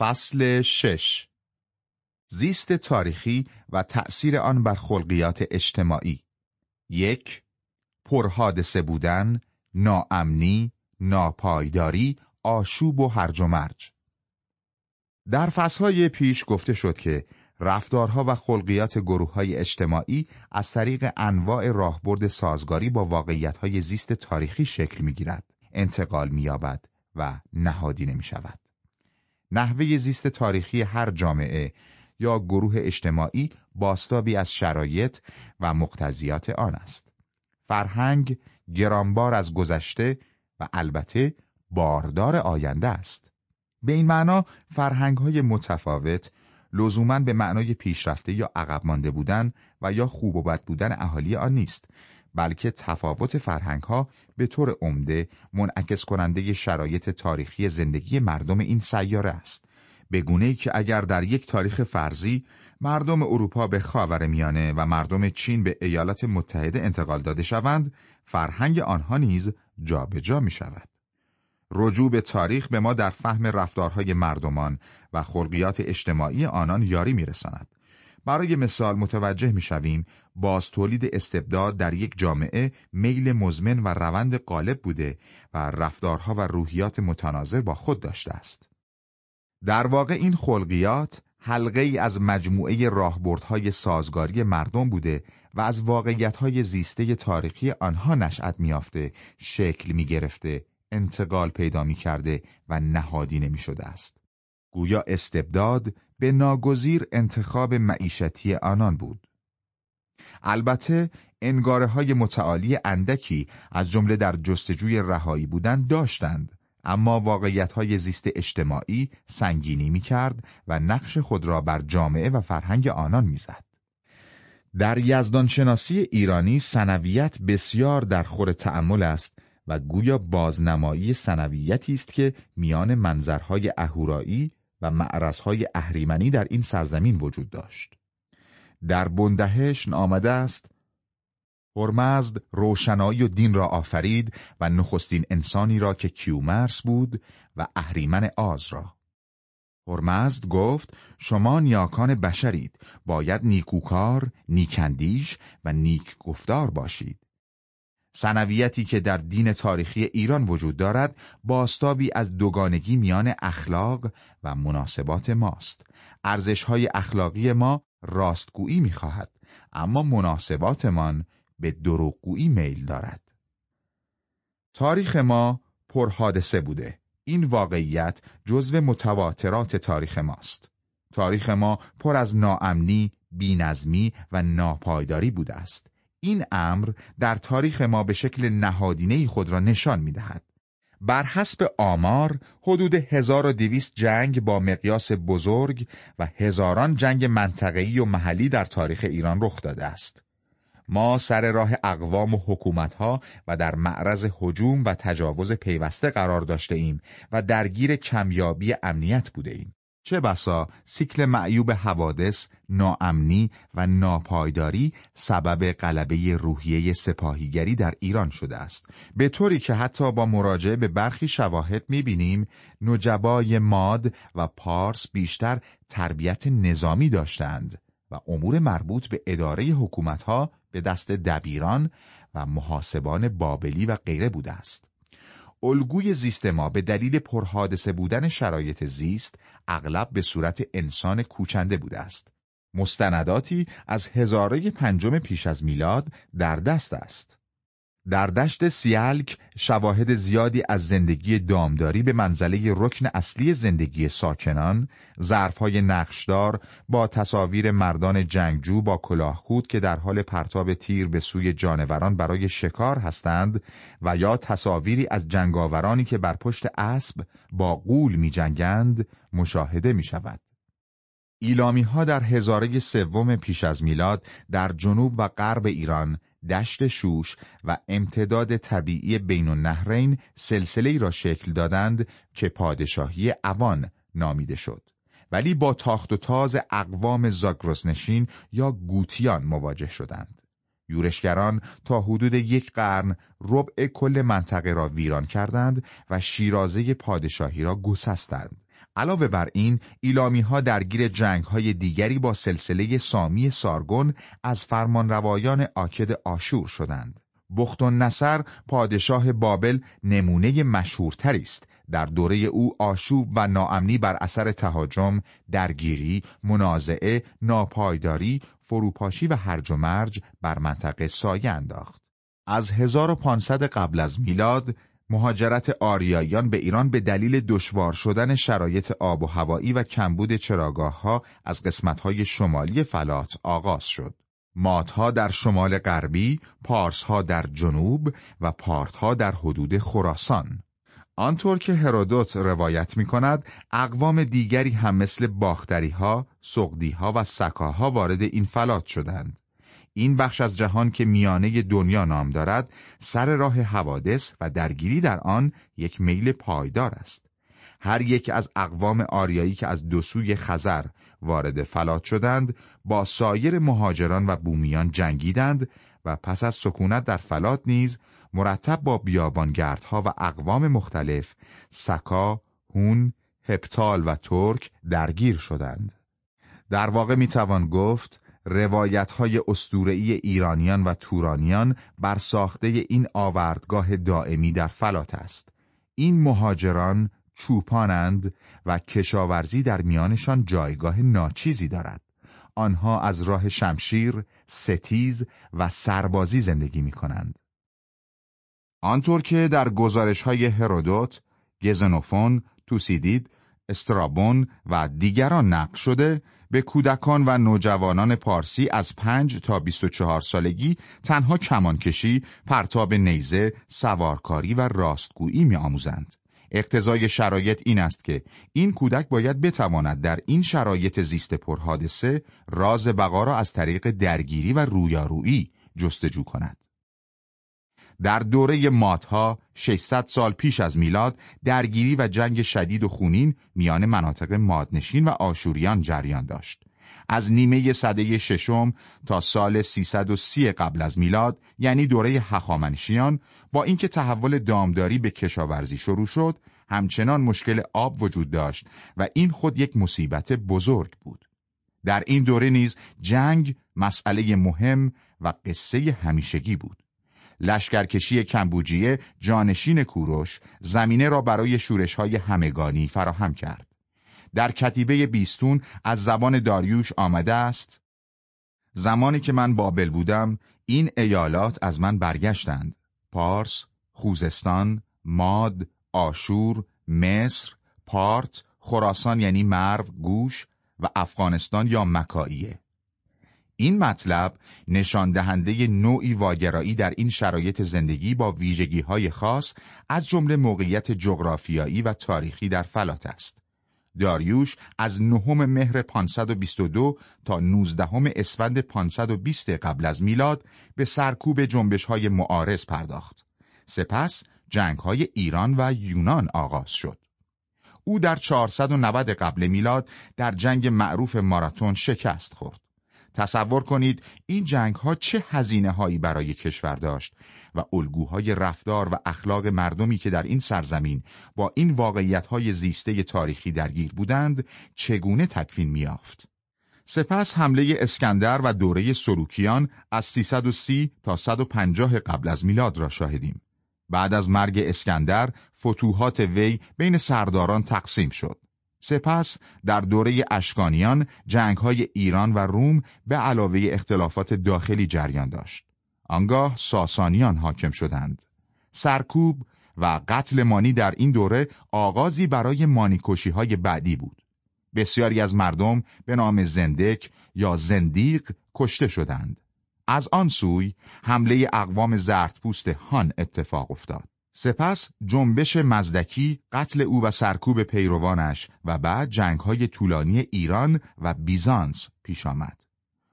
فصل شش. زیست تاریخی و تأثیر آن بر خلقیات اجتماعی. یک پرحادثه بودن، ناامنی، ناپایداری، آشوب و هرج و مرج. در فصلهای پیش گفته شد که رفتارها و خلقیات گروه های اجتماعی از طریق انواع راهبرد سازگاری با واقعیتهای زیست تاریخی شکل می‌گیرد، انتقال مییابد و نهادینه می شود. نحوه زیست تاریخی هر جامعه یا گروه اجتماعی باستابی از شرایط و مقتضیات آن است. فرهنگ گرانبار از گذشته و البته باردار آینده است. به این معنا فرهنگ های متفاوت لزوما به معنای پیشرفته یا عقب مانده بودن و یا خوب و بد بودن اهالی آن نیست بلکه تفاوت فرهنگ ها به طور عمده منعکس کننده شرایط تاریخی زندگی مردم این سیاره است به ای که اگر در یک تاریخ فرضی مردم اروپا به خاور میانه و مردم چین به ایالات متحده انتقال داده شوند فرهنگ آنها نیز جابجا جا می شود رجوع به تاریخ به ما در فهم رفتارهای مردمان و خلقیات اجتماعی آنان یاری میرساند. برای مثال متوجه می‌شویم باز تولید استبداد در یک جامعه میل مزمن و روند غالب بوده و رفتارها و روحیات متناظر با خود داشته است. در واقع این خلقیات حلقه ای از مجموعه راهبردهای سازگاری مردم بوده و از واقعیتهای زیسته تاریخی آنها نشأت میافته، شکل می گرفته انتقال پیدا می کرده و نهادی نمی شده است. گویا استبداد به ناگزیر انتخاب معیشتی آنان بود. البته انگاره های متعالی اندکی از جمله در جستجوی رهایی بودن داشتند اما واقعیت های زیست اجتماعی سنگینی می کرد و نقش خود را بر جامعه و فرهنگ آنان می‌زد. در یزدان شناسی ایرانی سنویت بسیار در خور تعمل است و گویا بازنمایی سنویتی است که میان منظرهای اهورایی و معرضهای اهریمنی در این سرزمین وجود داشت. در بندهش آمده است هرمزد روشنایی و دین را آفرید و نخستین انسانی را که کیومرس بود و اهریمن آز را. هرمزد گفت شما نیاکان بشرید باید نیکوکار، نیکندیش و نیک گفتار باشید. سنویتی که در دین تاریخی ایران وجود دارد باستابی از دوگانگی میان اخلاق و مناسبات ماست. ارزشهای اخلاقی ما راستگویی می‌خواهد اما مناسباتمان به دروغگویی میل دارد. تاریخ ما پرحادثه بوده. این واقعیت جزو متواترات تاریخ ماست. تاریخ ما پر از ناامنی، بینظمی و ناپایداری بوده است. این امر در تاریخ ما به شکل نهادینه خود را نشان می دهد. بر حسب آمار حدود 1200 جنگ با مقیاس بزرگ و هزاران جنگ منطقه‌ای و محلی در تاریخ ایران رخ داده است. ما سر راه اقوام و حکومتها و در معرض هجوم و تجاوز پیوسته قرار داشته ایم و درگیر کمیابی امنیت بوده ایم. چه بسا سیکل معیوب حوادث، ناامنی و ناپایداری سبب غلبه روحیه سپاهیگری در ایران شده است. به طوری که حتی با مراجعه به برخی شواهد می‌بینیم نجبای ماد و پارس بیشتر تربیت نظامی داشتند و امور مربوط به اداره حکومتها به دست دبیران و محاسبان بابلی و غیره بوده است. الگوی زیست ما به دلیل پرحادثه بودن شرایط زیست اغلب به صورت انسان کوچنده بوده است. مستنداتی از هزاره پنجم پیش از میلاد در دست است. در دشت سیالک شواهد زیادی از زندگی دامداری به منزله رکن اصلی زندگی ساکنان، ظرفهای نقشدار با تصاویر مردان جنگجو با کلاهخود که در حال پرتاب تیر به سوی جانوران برای شکار هستند و یا تصاویری از جنگاورانی که بر پشت اسب با قول می جنگند مشاهده می شود. ایلامی ها در هزاره سوم پیش از میلاد در جنوب و غرب ایران دشت شوش و امتداد طبیعی بین النهرین سلسله را شکل دادند که پادشاهی اوان نامیده شد. ولی با تاخت و تاز اقوام زاگرسنشین یا گوتیان مواجه شدند. یورشگران تا حدود یک قرن ربع کل منطقه را ویران کردند و شیرازه پادشاهی را گسستند. علاوه بر این ایلامی ها درگیر جنگ های دیگری با سلسله سامی سارگون از فرمانروایان آکد آشور شدند. بخت نصر پادشاه بابل نمونه مشهورتری است در دوره او آشوب و ناامنی بر اثر تهاجم، درگیری، منازعه، ناپایداری، فروپاشی و هرج و مرج بر منطقه سایه انداخت. از 1500 قبل از میلاد مهاجرت آریاییان به ایران به دلیل دشوار شدن شرایط آب و هوایی و کمبود چراگاه ها از قسمت های شمالی فلات آغاز شد. ماتها در شمال غربی، پارسها در جنوب و پارتها در حدود خراسان. آنطور که هرودوت روایت می کند، اقوام دیگری هم مثل باختری ها، سقدی ها و سکاها وارد این فلات شدند. این بخش از جهان که میانه دنیا نام دارد، سر راه حوادث و درگیری در آن یک میل پایدار است. هر یک از اقوام آریایی که از دو سوی خزر وارد فلات شدند، با سایر مهاجران و بومیان جنگیدند و پس از سکونت در فلات نیز مرتب با بیابانگردها و اقوام مختلف سکا، هون، هپتال و ترک درگیر شدند. در واقع می‌توان گفت روایت های ایرانیان و تورانیان بر ساخته این آوردگاه دائمی در فلات است. این مهاجران چوپانند و کشاورزی در میانشان جایگاه ناچیزی دارد. آنها از راه شمشیر، ستیز و سربازی زندگی می کنند. آنطور که در گزارش های هرودوت، گزنوفون، توسیدید، استرابون و دیگران نقل شده به کودکان و نوجوانان پارسی از پنج تا 24 سالگی تنها کمانکشی، پرتاب نیزه، سوارکاری و راستگویی می آموزند. اقتضای شرایط این است که این کودک باید بتواند در این شرایط زیست پرحادثه راز بقا را از طریق درگیری و رویارویی جستجو کند. در دوره ماتها 600 سال پیش از میلاد درگیری و جنگ شدید و خونین میان مناطق مادنشین و آشوریان جریان داشت. از نیمه صده ششم تا سال 330 قبل از میلاد یعنی دوره هخامنشیان با اینکه تحول دامداری به کشاورزی شروع شد همچنان مشکل آب وجود داشت و این خود یک مصیبت بزرگ بود. در این دوره نیز جنگ مسئله مهم و قصه همیشگی بود. لشکرکشی کمبوجیه جانشین کوروش زمینه را برای شورش های همگانی فراهم کرد. در کتیبه بیستون از زبان داریوش آمده است زمانی که من بابل بودم این ایالات از من برگشتند پارس، خوزستان، ماد، آشور، مصر، پارت، خراسان یعنی مرو، گوش و افغانستان یا مکائیه این مطلب نشان دهنده نوعی واگرایی در این شرایط زندگی با ویژگی های خاص از جمله موقعیت جغرافیایی و تاریخی در فلات است. داریوش از نهم مهر 522 تا 19 اسفند 520 قبل از میلاد به سرکوب جنبش های معارض پرداخت. سپس جنگ های ایران و یونان آغاز شد. او در 490 قبل میلاد در جنگ معروف ماراتون شکست خورد. تصور کنید این جنگ ها چه هزینه هایی برای کشور داشت و الگوهای رفتار و اخلاق مردمی که در این سرزمین با این واقعیت های زیسته تاریخی درگیر بودند چگونه تکفین میافت. سپس حمله اسکندر و دوره سلوکیان از 330 تا 150 قبل از میلاد را شاهدیم. بعد از مرگ اسکندر فتوحات وی بین سرداران تقسیم شد. سپس در دوره اشکانیان جنگ های ایران و روم به علاوه اختلافات داخلی جریان داشت. آنگاه ساسانیان حاکم شدند. سرکوب و قتل مانی در این دوره آغازی برای مانیکشی های بعدی بود. بسیاری از مردم به نام زندک یا زندیق کشته شدند. از آن سوی حمله اقوام زرتپوست هان اتفاق افتاد. سپس جنبش مزدکی قتل او و سرکوب پیروانش و بعد جنگهای طولانی ایران و بیزانس پیش آمد.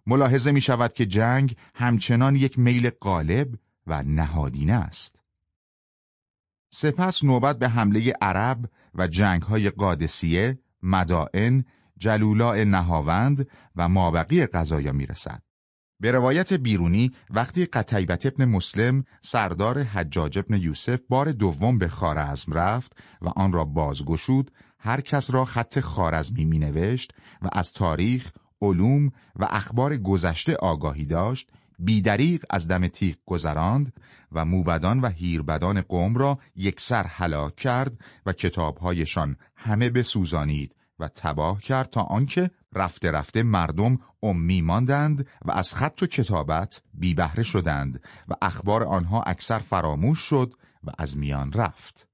ملاحظه می شود که جنگ همچنان یک میل غالب و نهادینه است. سپس نوبت به حمله عرب و جنگهای قادسیه، مدائن، جلولاء نهاوند و مابقی قضایا می رسد. به روایت بیرونی وقتی قتیبت ابن مسلم سردار حجاج ابن یوسف بار دوم به خارزم رفت و آن را بازگشود هر کس را خط خارزمی می نوشت و از تاریخ، علوم و اخبار گذشته آگاهی داشت بیدریق از دم تیغ گذراند و موبدان و هیربدان قوم را یکسر هلاک کرد و کتابهایشان همه بسوزانید و تباه کرد تا آنکه رفته رفته مردم امی ماندند و از خط و کتابت بی بهره شدند و اخبار آنها اکثر فراموش شد و از میان رفت.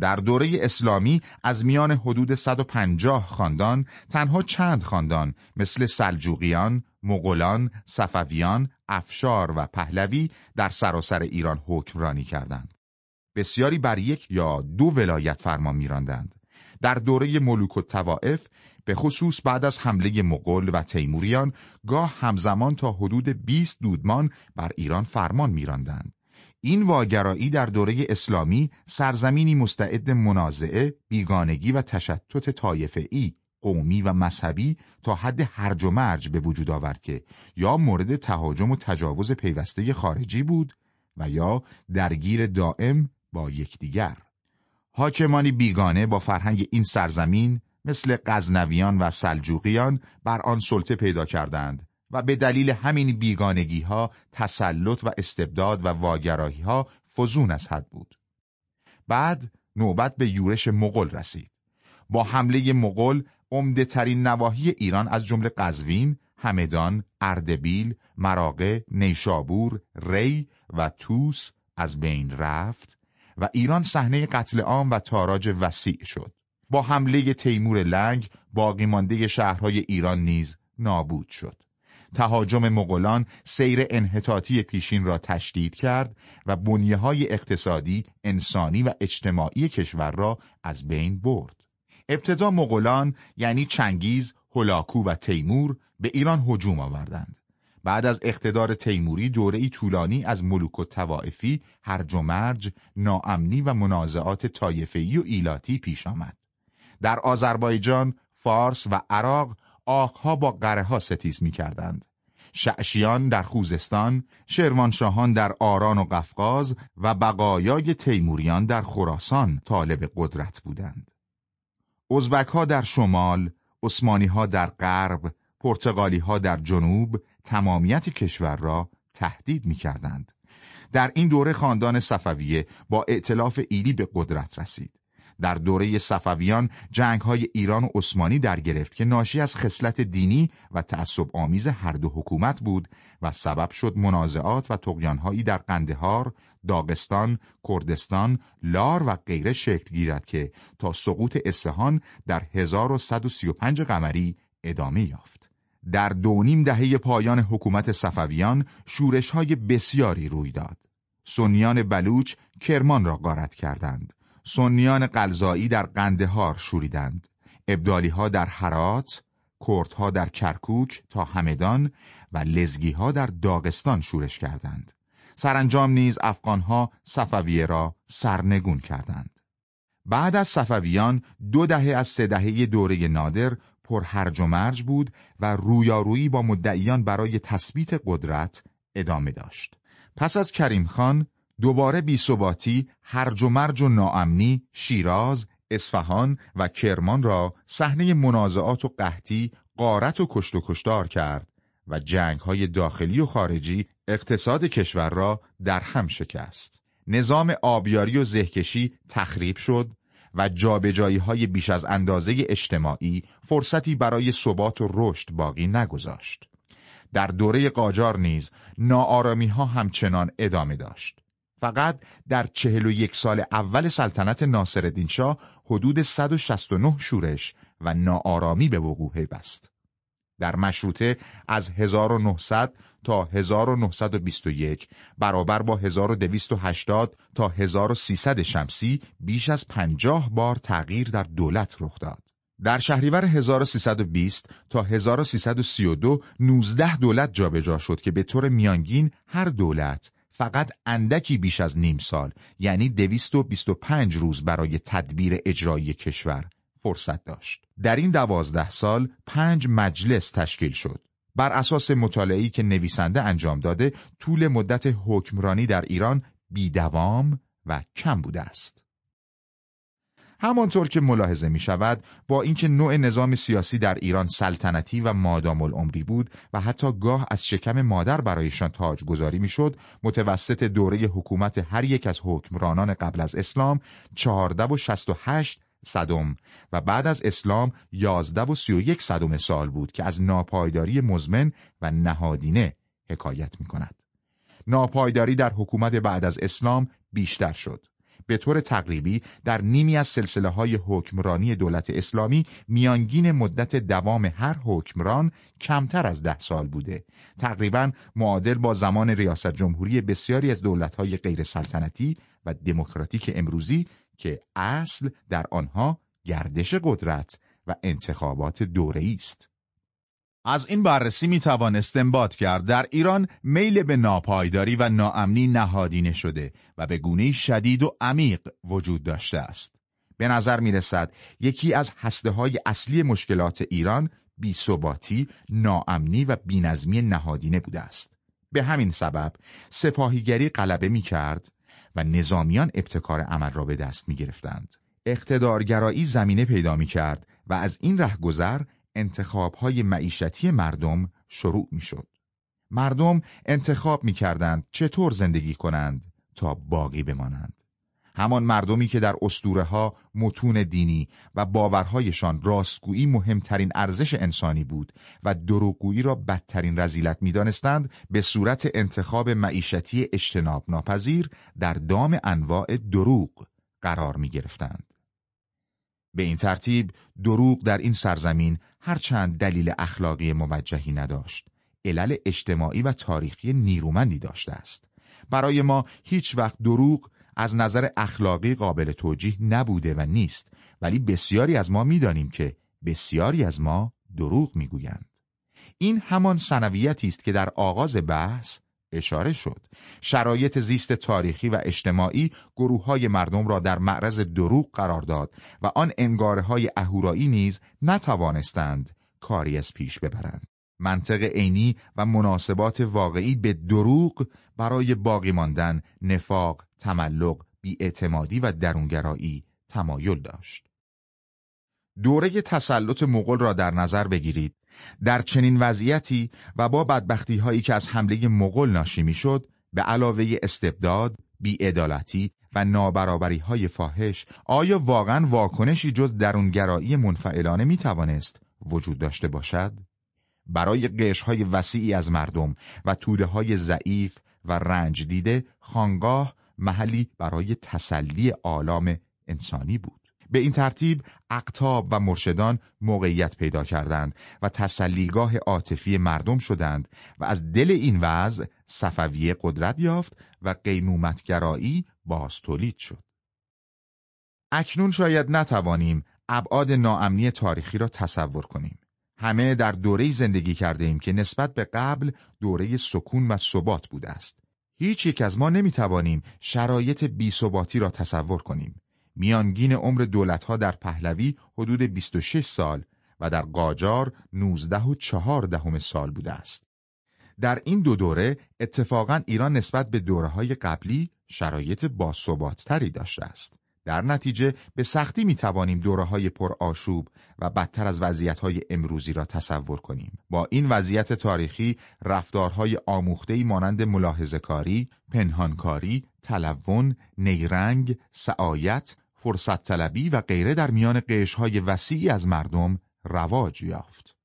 در دوره اسلامی از میان حدود 150 خاندان تنها چند خاندان مثل سلجوقیان، مغولان، صفویان، افشار و پهلوی در سراسر ایران حکمرانی کردند. بسیاری بر یک یا دو ولایت فرمان میراندند. در دوره ملوک و توائف به خصوص بعد از حمله مغول و تیموریان گاه همزمان تا حدود 20 دودمان بر ایران فرمان میراندند. این واگرایی در دوره اسلامی سرزمینی مستعد منازعه، بیگانگی و تشتت طایفه‌ای، قومی و مذهبی تا حد هرج و مرج به وجود آورد که یا مورد تهاجم و تجاوز پیوسته خارجی بود و یا درگیر دائم با یکدیگر. حاکمانی بیگانه با فرهنگ این سرزمین مثل غزنویان و سلجوقیان بر آن سلطه پیدا کردند و به دلیل همین بیگانگی ها تسلط و استبداد و واگراهی ها فزون از حد بود. بعد نوبت به یورش مغول رسید. با حمله مغول عمده ترین نواحی ایران از جمله قزوین، همدان، اردبیل، مراغه، نیشابور، ری و توس از بین رفت و ایران صحنه قتل عام و تاراج وسیع شد. با حمله تیمور لنگ باقی مانده شهرهای ایران نیز نابود شد. تهاجم مغولان سیر انحطاطی پیشین را تشدید کرد و بنیه های اقتصادی، انسانی و اجتماعی کشور را از بین برد. ابتدا مغولان یعنی چنگیز، هولاکو و تیمور به ایران هجوم آوردند. بعد از اقتدار تیموری دوره طولانی از ملوک و توائفی، هرج و مرج، ناامنی و منازعات طایفه‌ای و ایلاتی پیش آمد. در آذربایجان، فارس و عراق آقها با قره ها ستیز می کردند. شعشیان در خوزستان، شروانشاهان در آران و قفقاز و بقایای تیموریان در خراسان طالب قدرت بودند. ازبک ها در شمال، عثمانی ها در غرب، پرتغالی ها در جنوب تمامیت کشور را تهدید می کردند. در این دوره خاندان صفویه با ائتلاف ایلی به قدرت رسید. در دوره صفویان جنگ های ایران و عثمانی در گرفت که ناشی از خصلت دینی و تعصب آمیز هر دو حکومت بود و سبب شد منازعات و تقیانهایی در قندهار، داغستان، کردستان، لار و غیره شکل گیرد که تا سقوط اصفهان در 1135 قمری ادامه یافت. در دو نیم دهه پایان حکومت صفویان شورش های بسیاری روی داد. سنیان بلوچ کرمان را غارت کردند. سنیان قلزایی در قندهار شوریدند ابدالی ها در حرات کردها در کرکوک تا همدان و لزگی ها در داغستان شورش کردند سرانجام نیز افغانها صفویه را سرنگون کردند بعد از صفویان دو دهه از سه دهه دوره نادر پر هرج و مرج بود و رویارویی با مدعیان برای تثبیت قدرت ادامه داشت پس از کریم خان دوباره بیثباتی، هرج و مرج و ناامنی، شیراز، اصفهان و کرمان را صحنه منازعات و قحطی، قارت و کشت و کشتار کرد و جنگ های داخلی و خارجی اقتصاد کشور را در هم شکست. نظام آبیاری و زهکشی تخریب شد و جابجایی های بیش از اندازه اجتماعی فرصتی برای ثبات و رشد باقی نگذاشت. در دوره قاجار نیز ناآرامی ها همچنان ادامه داشت. فقط در چهل و یک سال اول سلطنت ناصرالدین شاه حدود 169 شورش و ناآرامی به وقوع پیوست. در مشروطه از 1900 تا 1921 برابر با 1280 تا 1300 شمسی بیش از 50 بار تغییر در دولت رخ داد. در شهریور 1320 تا 1332 19 دولت جابجا شد که به طور میانگین هر دولت فقط اندکی بیش از نیم سال یعنی 225 روز برای تدبیر اجرایی کشور فرصت داشت. در این دوازده سال پنج مجلس تشکیل شد. بر اساس مطالعه‌ای که نویسنده انجام داده طول مدت حکمرانی در ایران بیدوام و کم بوده است. همانطور که ملاحظه می شود با اینکه نوع نظام سیاسی در ایران سلطنتی و مادام العمری بود و حتی گاه از شکم مادر برایشان تاج گذاری می شد متوسط دوره حکومت هر یک از حکمرانان قبل از اسلام چهارده و شست و هشت صدم و بعد از اسلام یازده و سی و یک صدم سال بود که از ناپایداری مزمن و نهادینه حکایت می کند. ناپایداری در حکومت بعد از اسلام بیشتر شد. به طور تقریبی در نیمی از سلسله های حکمرانی دولت اسلامی میانگین مدت دوام هر حکمران کمتر از ده سال بوده تقریبا معادل با زمان ریاست جمهوری بسیاری از دولت های غیر سلطنتی و دموکراتیک امروزی که اصل در آنها گردش قدرت و انتخابات دوره‌ای است. از این بررسی می توان استنباط کرد در ایران میل به ناپایداری و ناامنی نهادینه شده و به گونه شدید و عمیق وجود داشته است. به نظر می رسد یکی از هسته های اصلی مشکلات ایران بیثباتی، ناامنی و بینظمی نهادینه بوده است. به همین سبب سپاهیگری غلبه می کرد و نظامیان ابتکار عمل را به دست می گرفتند. اقتدارگرایی زمینه پیدا می کرد و از این رهگذر انتخابهای معیشتی مردم شروع می شد. مردم انتخاب می کردند چطور زندگی کنند تا باقی بمانند. همان مردمی که در اسطوره ها متون دینی و باورهایشان راستگویی مهمترین ارزش انسانی بود و دروغگویی را بدترین رزیلت می‌دانستند به صورت انتخاب معیشتی اجتناب ناپذیر در دام انواع دروغ قرار می گرفتند. به این ترتیب دروغ در این سرزمین هرچند دلیل اخلاقی موجهی نداشت علل اجتماعی و تاریخی نیرومندی داشته است برای ما هیچ وقت دروغ از نظر اخلاقی قابل توجیه نبوده و نیست. ولی بسیاری از ما می‌دانیم که بسیاری از ما دروغ می‌گویند. این همان سنویتی است که در آغاز بحث اشاره شد. شرایط زیست تاریخی و اجتماعی گروه های مردم را در معرض دروغ قرار داد و آن انگاره های اهورایی نیز نتوانستند کاری از پیش ببرند. منطق عینی و مناسبات واقعی به دروغ برای باقی ماندن نفاق، تملق، بیاعتمادی و درونگرایی تمایل داشت. دوره تسلط مغول را در نظر بگیرید در چنین وضعیتی و با بدبختی هایی که از حمله مغول ناشی می‌شد به علاوه استبداد، بیعدالتی و نابرابری های فاحش آیا واقعا واکنشی جز درونگرایی منفعلانه می توانست وجود داشته باشد؟ برای قش های وسیعی از مردم و توده های ضعیف و رنج دیده خانگاه محلی برای تسلی آلام انسانی بود. به این ترتیب اقتاب و مرشدان موقعیت پیدا کردند و تسلیگاه عاطفی مردم شدند و از دل این وضع صفویه قدرت یافت و قیمومتگرایی باز تولید شد. اکنون شاید نتوانیم ابعاد ناامنی تاریخی را تصور کنیم. همه در دوره زندگی کرده ایم که نسبت به قبل دوره سکون و ثبات بوده است. هیچ یک از ما نمی‌توانیم شرایط بیثباتی را تصور کنیم. میانگین عمر دولتها در پهلوی حدود 26 سال و در قاجار 19 و 4 دهم سال بوده است. در این دو دوره اتفاقا ایران نسبت به دوره های قبلی شرایط تری داشته است. در نتیجه به سختی می توانیم دوره های پر و بدتر از وضعیت های امروزی را تصور کنیم. با این وضعیت تاریخی رفتارهای آموختهی مانند ملاحظه کاری، پنهانکاری، تلون، نیرنگ، سعایت، فرصت طلبی و غیره در میان قشهای وسیعی از مردم رواج یافت.